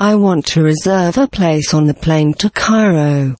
I want to reserve a place on the plane to Cairo.